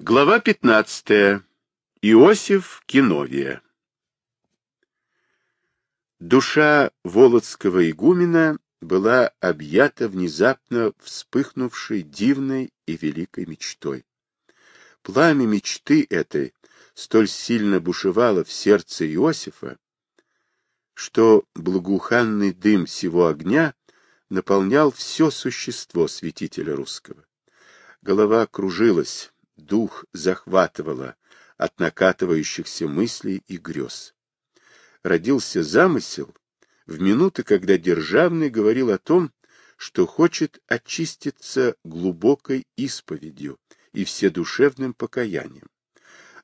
Глава 15. Иосиф Киновия. Душа Володского игумена была объята внезапно вспыхнувшей дивной и великой мечтой. Пламя мечты этой столь сильно бушевало в сердце Иосифа, что благоуханный дым сего огня наполнял все существо святителя русского. Голова кружилась, дух захватывало от накатывающихся мыслей и грез. Родился замысел в минуты, когда Державный говорил о том, что хочет очиститься глубокой исповедью и вседушевным покаянием.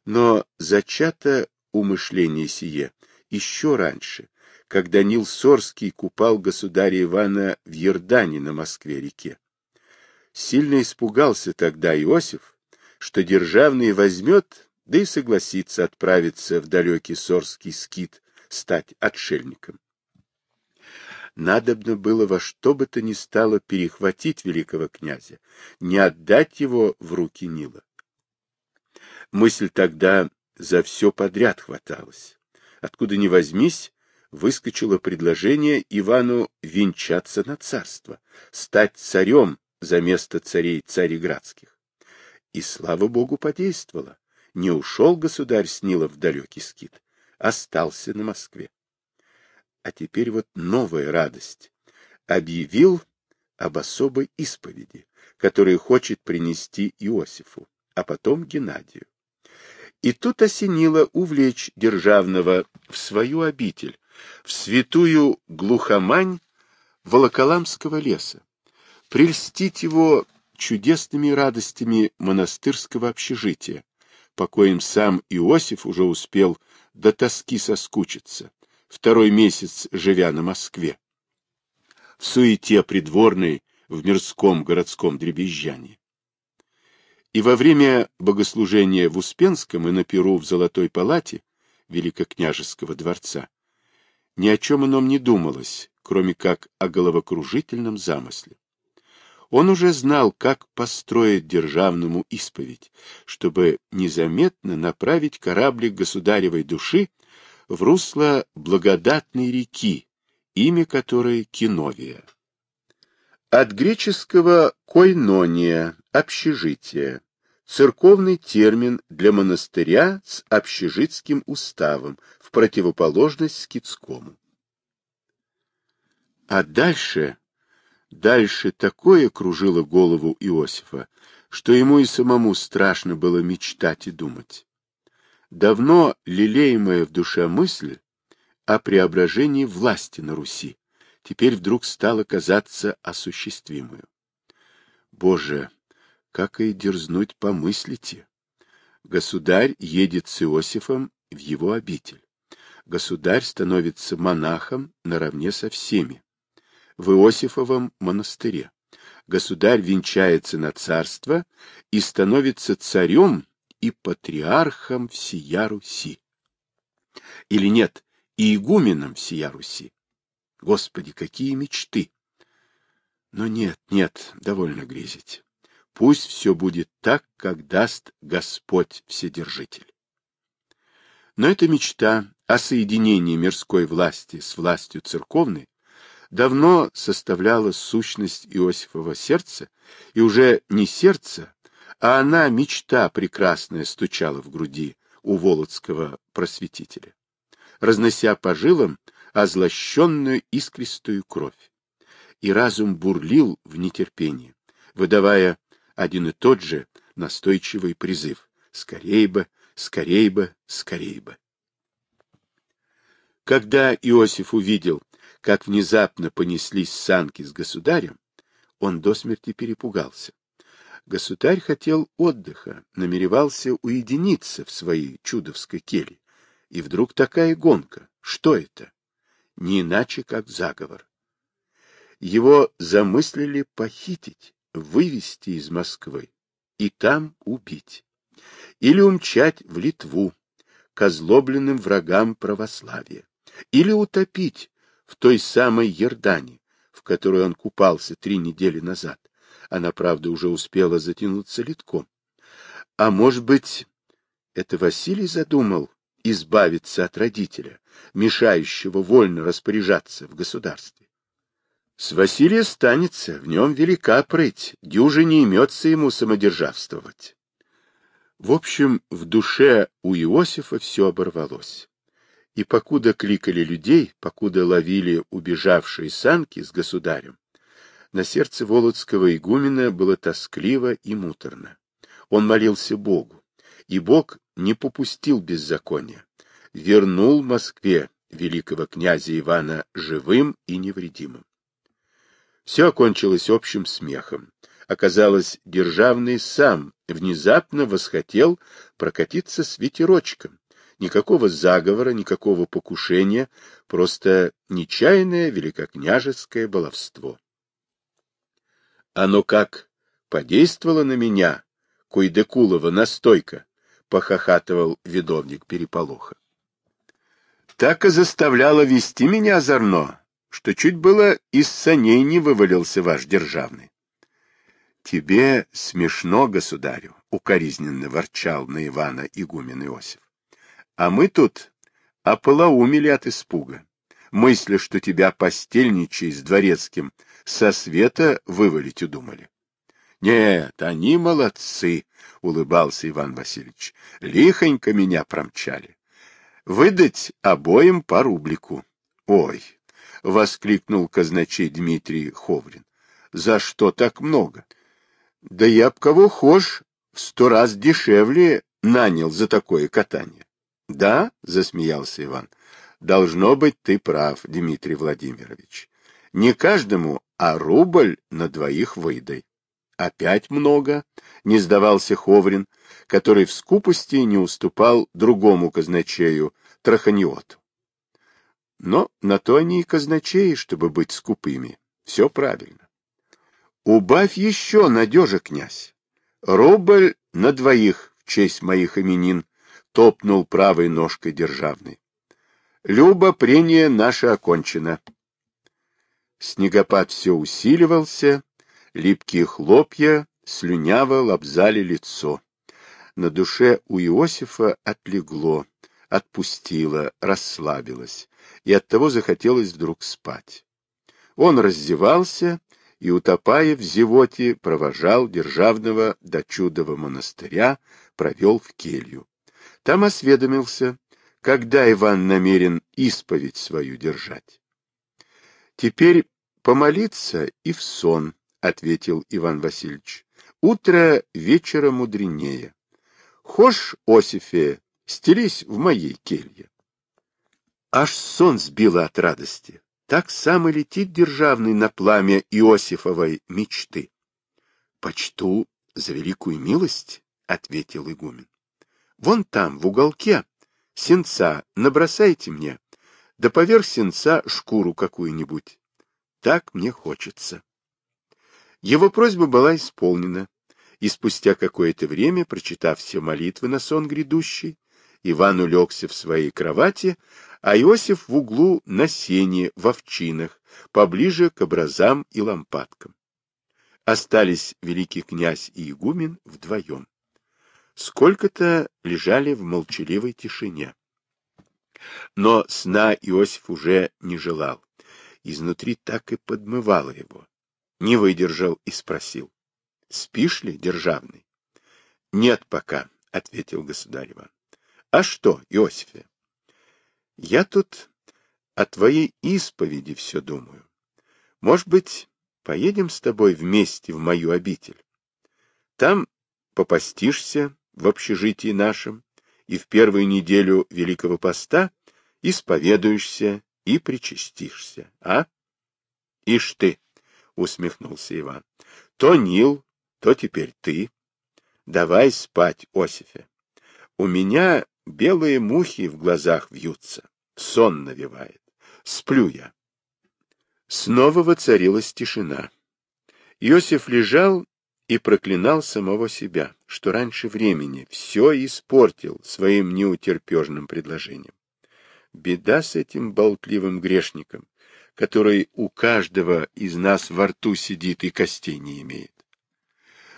Но зачато умышление сие еще раньше, когда Нил Сорский купал государя Ивана в Ердане на Москве-реке. Сильно испугался тогда Иосиф, что державный возьмет, да и согласится отправиться в далекий Сорский скит, стать отшельником. Надобно было во что бы то ни стало перехватить великого князя, не отдать его в руки Нила. Мысль тогда за все подряд хваталась. Откуда ни возьмись, выскочило предложение Ивану венчаться на царство, стать царем за место царей цареградских. И, слава богу, подействовало. Не ушел государь с Нила в далекий скит, остался на Москве. А теперь вот новая радость. Объявил об особой исповеди, которую хочет принести Иосифу, а потом Геннадию. И тут осенило увлечь державного в свою обитель, в святую глухомань Волоколамского леса, прельстить его чудесными радостями монастырского общежития, по коим сам Иосиф уже успел до тоски соскучиться, второй месяц живя на Москве. В суете придворной, в мирском городском дребезжании. И во время богослужения в Успенском и на Перу в Золотой палате Великокняжеского дворца ни о чем ином не думалось, кроме как о головокружительном замысле. Он уже знал, как построить державному исповедь, чтобы незаметно направить кораблик государевой души в русло благодатной реки, имя которой Киновия. От греческого «койнония» — общежитие, церковный термин для монастыря с общежитским уставом, в противоположность скитскому. А дальше Дальше такое кружило голову Иосифа, что ему и самому страшно было мечтать и думать. Давно лелеемая в душе мысль о преображении власти на Руси теперь вдруг стала казаться осуществимую. Боже, как и дерзнуть помыслите! Государь едет с Иосифом в его обитель. Государь становится монахом наравне со всеми в Иосифовом монастыре. Государь венчается на царство и становится царем и патриархом всея Руси. Или нет, и игуменом всея Руси. Господи, какие мечты! Но нет, нет, довольно грезить. Пусть все будет так, как даст Господь Вседержитель. Но эта мечта о соединении мирской власти с властью церковной давно составляла сущность Иосифова сердца, и уже не сердце, а она, мечта прекрасная, стучала в груди у Володского просветителя, разнося по жилам озлощенную искристую кровь. И разум бурлил в нетерпении, выдавая один и тот же настойчивый призыв «Скорей бы, скорей бы, скорей бы». Когда Иосиф увидел, как внезапно понеслись санки с государем, он до смерти перепугался. Государь хотел отдыха, намеревался уединиться в своей чудовской келье. И вдруг такая гонка. Что это? Не иначе, как заговор. Его замыслили похитить, вывести из Москвы и там убить. Или умчать в Литву, к озлобленным врагам православия. Или утопить в той самой Ердане, в которой он купался три недели назад. Она, правда, уже успела затянуться литком. А может быть, это Василий задумал избавиться от родителя, мешающего вольно распоряжаться в государстве? С Василия станется, в нем велика прыть, дюже не имется ему самодержавствовать. В общем, в душе у Иосифа все оборвалось. И покуда кликали людей, покуда ловили убежавшие санки с государем, на сердце Володского игумена было тоскливо и муторно. Он молился Богу, и Бог не попустил беззакония, вернул Москве великого князя Ивана живым и невредимым. Все окончилось общим смехом. Оказалось, Державный сам внезапно восхотел прокатиться с ветерочком. Никакого заговора, никакого покушения, просто нечаянное великокняжеское баловство. Оно как подействовало на меня, Куйдекулова настойка, похохатывал ведовник переполоха. Так и заставляло вести меня озорно, что чуть было из саней не вывалился ваш державный. Тебе смешно, государю, укоризненно ворчал на Ивана игумен Иосиф. А мы тут ополоумели от испуга. Мысли, что тебя постельничай с дворецким со света вывалить удумали. Нет, они молодцы, улыбался Иван Васильевич. Лихонько меня промчали. Выдать обоим по рублику. Ой, — воскликнул казначей Дмитрий Ховрин. — За что так много? — Да я б кого хошь в сто раз дешевле нанял за такое катание. — Да? — засмеялся Иван. — Должно быть, ты прав, Дмитрий Владимирович. Не каждому, а рубль на двоих выдай. — Опять много? — не сдавался Ховрин, который в скупости не уступал другому казначею, Траханиоту. Но на то они и казначеи, чтобы быть скупыми. Все правильно. Убавь еще, надежа, князь. Рубль на двоих в честь моих именин, топнул правой ножкой державной. Люба, прение наше окончено. Снегопад все усиливался, липкие хлопья слюняво лобзали лицо. На душе у Иосифа отлегло, отпустило, расслабилось и оттого захотелось вдруг спать. Он раздевался и, утопая в зевоте, провожал державного до чудового монастыря, провел в келью. Там осведомился, когда Иван намерен исповедь свою держать. — Теперь помолиться и в сон, — ответил Иван Васильевич. — Утро вечера мудренее. Хошь, Осифе, стелись в моей келье. Аж сон сбило от радости. Так сам и летит державный на пламя Иосифовой мечты. — Почту за великую милость, — ответил игумен. — Вон там, в уголке, сенца набросайте мне, да поверх сенца шкуру какую-нибудь. Так мне хочется. Его просьба была исполнена, и спустя какое-то время, прочитав все молитвы на сон грядущий, Иван улегся в своей кровати, а Иосиф в углу на сене, в овчинах, поближе к образам и лампадкам. Остались великий князь и игумен вдвоем. Сколько-то лежали в молчаливой тишине. Но сна Иосиф уже не желал. Изнутри так и подмывало его. Не выдержал и спросил. — Спишь ли, державный? — Нет пока, — ответил государь Иван. — А что, Иосифе? Я тут о твоей исповеди все думаю. Может быть, поедем с тобой вместе в мою обитель? Там попастишься в общежитии нашем, и в первую неделю Великого Поста исповедуешься и причастишься, а? — Ишь ты, — усмехнулся Иван, — то Нил, то теперь ты. Давай спать, Осифе. У меня Белые мухи в глазах вьются, сон навевает. Сплю я. Снова воцарилась тишина. Иосиф лежал и проклинал самого себя, что раньше времени все испортил своим неутерпежным предложением. Беда с этим болтливым грешником, который у каждого из нас во рту сидит и костей не имеет.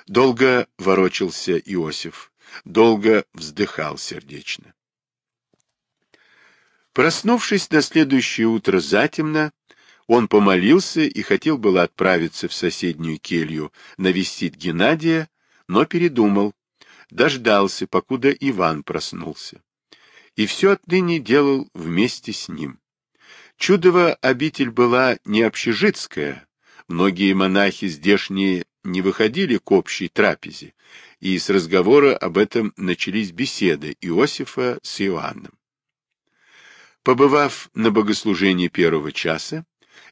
Долго ворочался Иосиф, долго вздыхал сердечно. Проснувшись на следующее утро затемно, он помолился и хотел было отправиться в соседнюю келью навестить Геннадия, но передумал, дождался, покуда Иван проснулся. И все отныне делал вместе с ним. Чудова обитель была не общежитская, многие монахи здешние не выходили к общей трапезе, и с разговора об этом начались беседы Иосифа с Иоанном. Побывав на богослужении первого часа,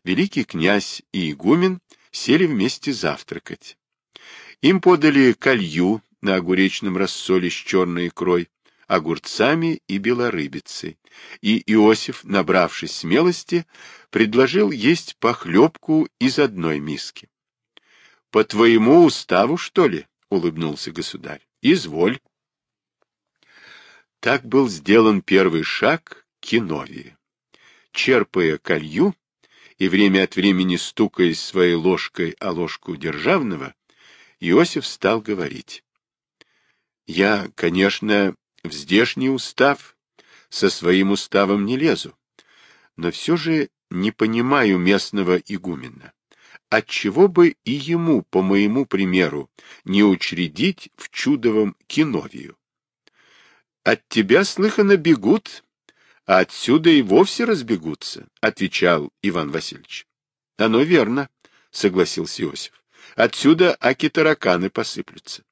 великий князь и игумен сели вместе завтракать. Им подали колью на огуречном рассоле с черной икрой, огурцами и белорыбицей, и Иосиф, набравшись смелости, предложил есть похлебку из одной миски. — По твоему уставу, что ли? — улыбнулся государь. — Изволь. Так был сделан первый шаг Киновии. Черпая колью и время от времени стукаясь своей ложкой о ложку державного, Иосиф стал говорить. «Я, конечно, в здешний устав со своим уставом не лезу, но все же не понимаю местного игумена. Отчего бы и ему, по моему примеру, не учредить в чудовом киновию? От тебя, слыхано, бегут, а отсюда и вовсе разбегутся, — отвечал Иван Васильевич. — Оно верно, — согласился Иосиф. — Отсюда аки-тараканы посыплются.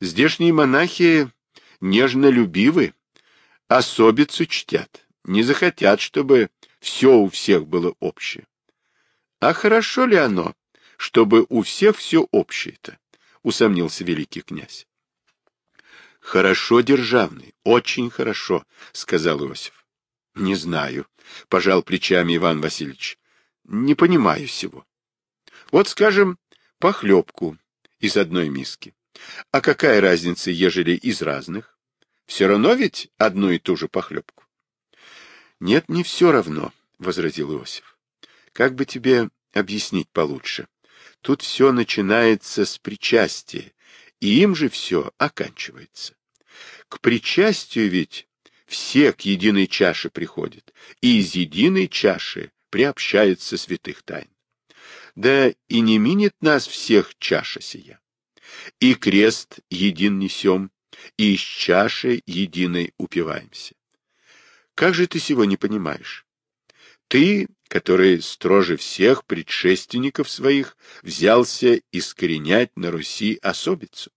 Здешние монахи нежно-любивы, особицу чтят, не захотят, чтобы все у всех было общее. А хорошо ли оно, чтобы у всех все общее-то? — усомнился великий князь. — Хорошо, державный, очень хорошо, — сказал Иосиф. — Не знаю, — пожал плечами Иван Васильевич. — Не понимаю всего. Вот, скажем, похлебку из одной миски. А какая разница, ежели из разных? Все равно ведь одну и ту же похлебку. — Нет, не все равно, — возразил Иосиф. — Как бы тебе объяснить получше? Тут все начинается с причастия, и им же все оканчивается. К причастию ведь все к единой чаше приходят, и из единой чаши приобщается святых тайн. Да и не минет нас всех чаша сия. И крест един несем, и из чаши единой упиваемся. Как же ты сего не понимаешь? Ты, который строже всех предшественников своих, взялся искоренять на Руси особицу.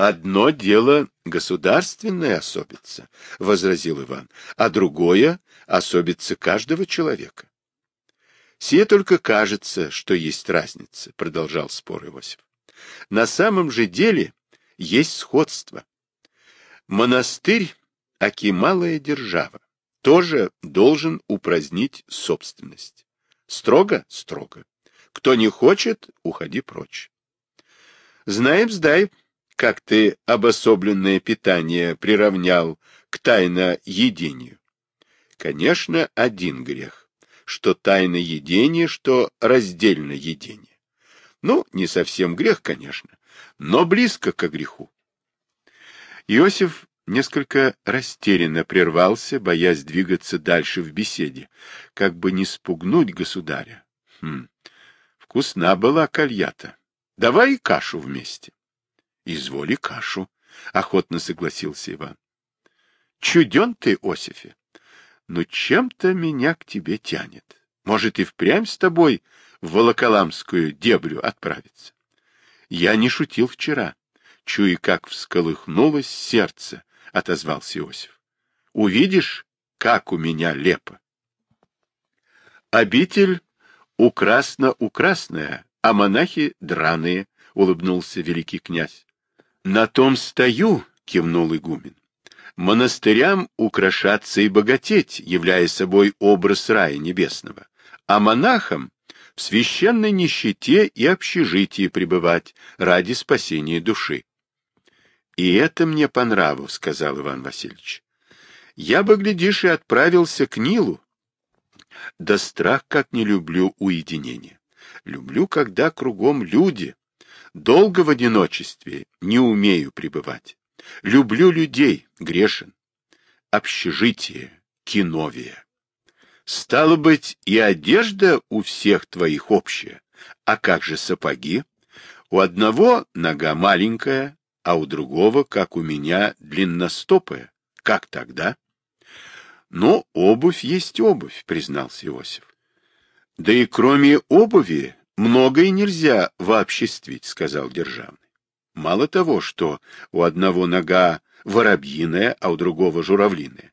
Одно дело государственная особица, — возразил Иван, — а другое — особица каждого человека. Сие только кажется, что есть разница, — продолжал спор Иосиф. На самом же деле есть сходство. Монастырь, аки малая держава, тоже должен упразднить собственность. Строго? Строго. Кто не хочет, уходи прочь. Знаем, сдай, как ты обособленное питание приравнял к тайно-едению? Конечно, один грех, что тайно-едение, что раздельно-едение. Ну, не совсем грех, конечно, но близко к греху. Иосиф несколько растерянно прервался, боясь двигаться дальше в беседе, как бы не спугнуть государя. Хм, вкусна была кальята. Давай кашу вместе. — Изволи кашу, — охотно согласился Иван. — Чуден ты, Осифе, но чем-то меня к тебе тянет. Может, и впрямь с тобой в Волоколамскую дебрю отправиться? Я не шутил вчера. Чуя, как всколыхнулось сердце, — отозвался Иосиф. — Увидишь, как у меня лепо. Обитель украсно-украсная, а монахи драные, — улыбнулся великий князь. На том стою, кивнул игумен. Монастырям украшаться и богатеть, являя собой образ рая небесного, а монахам в священной нищете и общежитии пребывать ради спасения души. И это мне по нраву, сказал Иван Васильевич. Я бы, глядишь, и отправился к Нилу. Да страх как не люблю уединения. Люблю, когда кругом люди, Долго в одиночестве не умею пребывать. Люблю людей, грешен. Общежитие, киновия. Стало быть, и одежда у всех твоих общая. А как же сапоги? У одного нога маленькая, а у другого, как у меня, длинностопая. Как тогда? Но обувь есть обувь, признался Иосиф. Да и кроме обуви многое нельзя вообществить, сказал Державный. Мало того, что у одного нога воробьиная, а у другого журавлиная.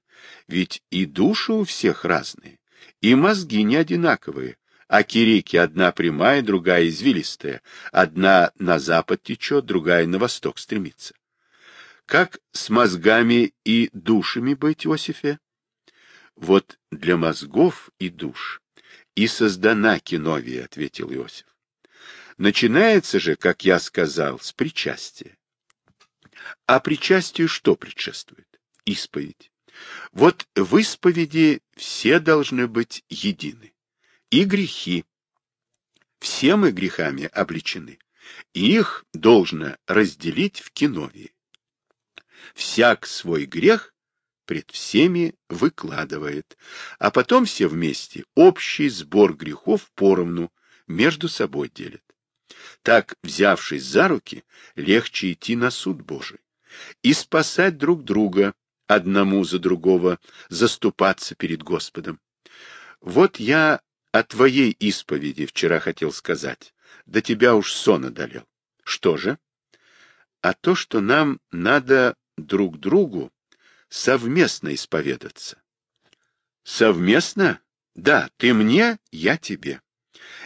Ведь и души у всех разные, и мозги не одинаковые, а кирики одна прямая, другая извилистая, одна на запад течет, другая на восток стремится. Как с мозгами и душами быть, Иосифе? Вот для мозгов и душ и создана киновия, ответил Иосиф. Начинается же, как я сказал, с причастия. А причастию что предшествует? Исповедь. Вот в исповеди все должны быть едины. И грехи. Все мы грехами обличены, и их должно разделить в киновии. Всяк свой грех пред всеми выкладывает, а потом все вместе общий сбор грехов поровну между собой делят. Так, взявшись за руки, легче идти на суд Божий и спасать друг друга, одному за другого, заступаться перед Господом. Вот я о твоей исповеди вчера хотел сказать, да тебя уж сон одолел. Что же? А то, что нам надо друг другу совместно исповедаться. Совместно? Да, ты мне, я тебе.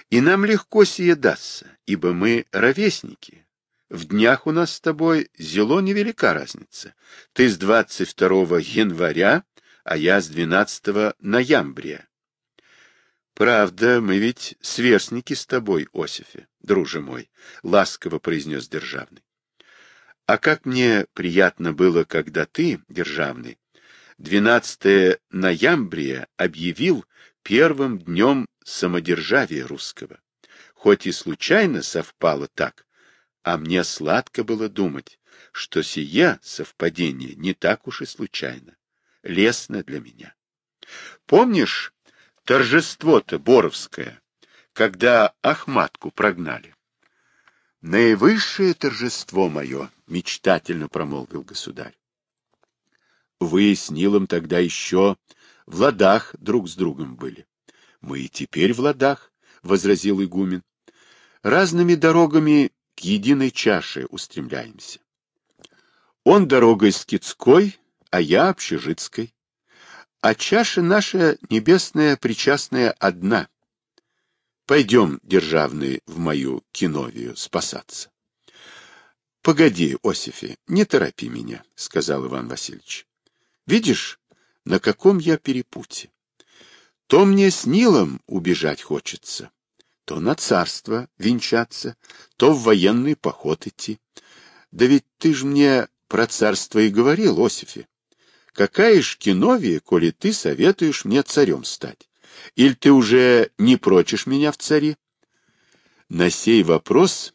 И нам легко сие дастся, ибо мы ровесники. В днях у нас с тобой зело невелика разница. Ты с 22 января, а я с 12 ноября. Правда, мы ведь сверстники с тобой, Осифе, друже мой, — ласково произнес Державный. А как мне приятно было, когда ты, Державный, 12 ноября объявил первым днем самодержавия русского. Хоть и случайно совпало так, а мне сладко было думать, что сие совпадение не так уж и случайно, лестно для меня. Помнишь торжество-то Боровское, когда Ахматку прогнали? Наивысшее торжество мое, мечтательно промолвил государь. Вы с Нилом тогда еще в ладах друг с другом были. Мы и теперь в ладах, — возразил игумен. Разными дорогами к единой чаше устремляемся. Он дорогой скидской, а я общежитской. А чаша наша небесная причастная одна. Пойдем, державный, в мою киновию спасаться. — Погоди, Осифе, не торопи меня, — сказал Иван Васильевич. — Видишь, на каком я перепуте? То мне с Нилом убежать хочется, то на царство венчаться, то в военный поход идти. Да ведь ты ж мне про царство и говорил, Осифе. Какая ж киновия, коли ты советуешь мне царем стать? Или ты уже не прочишь меня в цари? На сей вопрос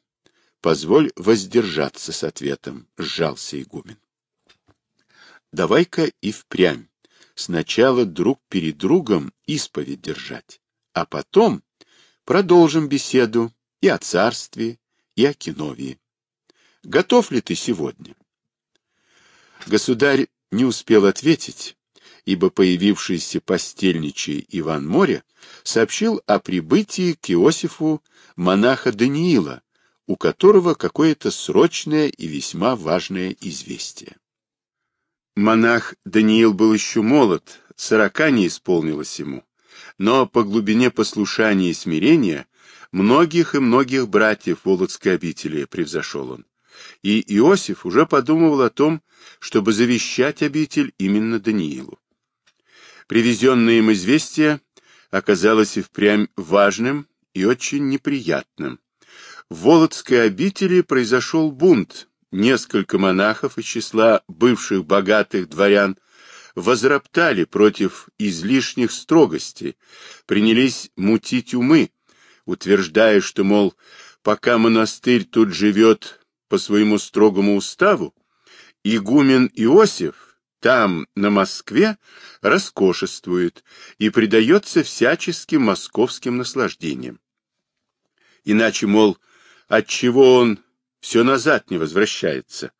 позволь воздержаться с ответом, сжался игумен. Давай-ка и впрямь сначала друг перед другом исповедь держать, а потом продолжим беседу и о царстве, и о киновии. Готов ли ты сегодня? Государь не успел ответить, ибо появившийся постельничий Иван Море сообщил о прибытии к Иосифу монаха Даниила, у которого какое-то срочное и весьма важное известие. Монах Даниил был еще молод, сорока не исполнилось ему, но по глубине послушания и смирения многих и многих братьев Володской обители превзошел он. И Иосиф уже подумывал о том, чтобы завещать обитель именно Даниилу. Привезенное им известие оказалось и впрямь важным и очень неприятным. В Володской обители произошел бунт. Несколько монахов из числа бывших богатых дворян возроптали против излишних строгостей, принялись мутить умы, утверждая, что, мол, пока монастырь тут живет по своему строгому уставу, игумен Иосиф там, на Москве, роскошествует и предается всяческим московским наслаждениям. Иначе, мол, отчего он все назад не возвращается?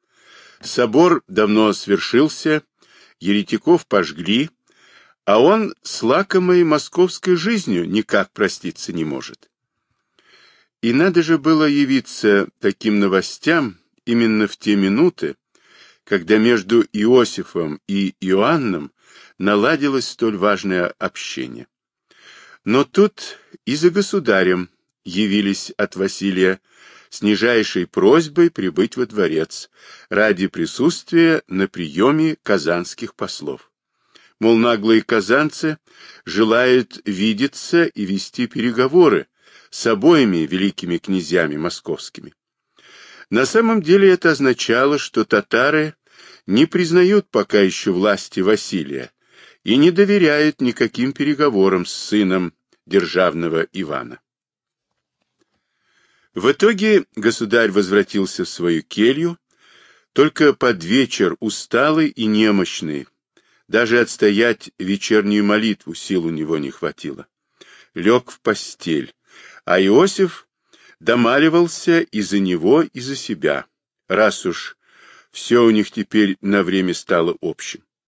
Собор давно свершился, еретиков пожгли, а он с лакомой московской жизнью никак проститься не может. И надо же было явиться таким новостям именно в те минуты, когда между Иосифом и Иоанном наладилось столь важное общение. Но тут и за государем явились от Василия с нижайшей просьбой прибыть во дворец ради присутствия на приеме казанских послов. Мол, наглые казанцы желают видеться и вести переговоры с обоими великими князьями московскими. На самом деле это означало, что татары не признают пока еще власти Василия и не доверяют никаким переговорам с сыном державного Ивана. В итоге государь возвратился в свою келью, только под вечер усталый и немощный, даже отстоять вечернюю молитву сил у него не хватило. Лег в постель, а Иосиф домаливался и за него, и за себя, раз уж все у них теперь на время стало общим.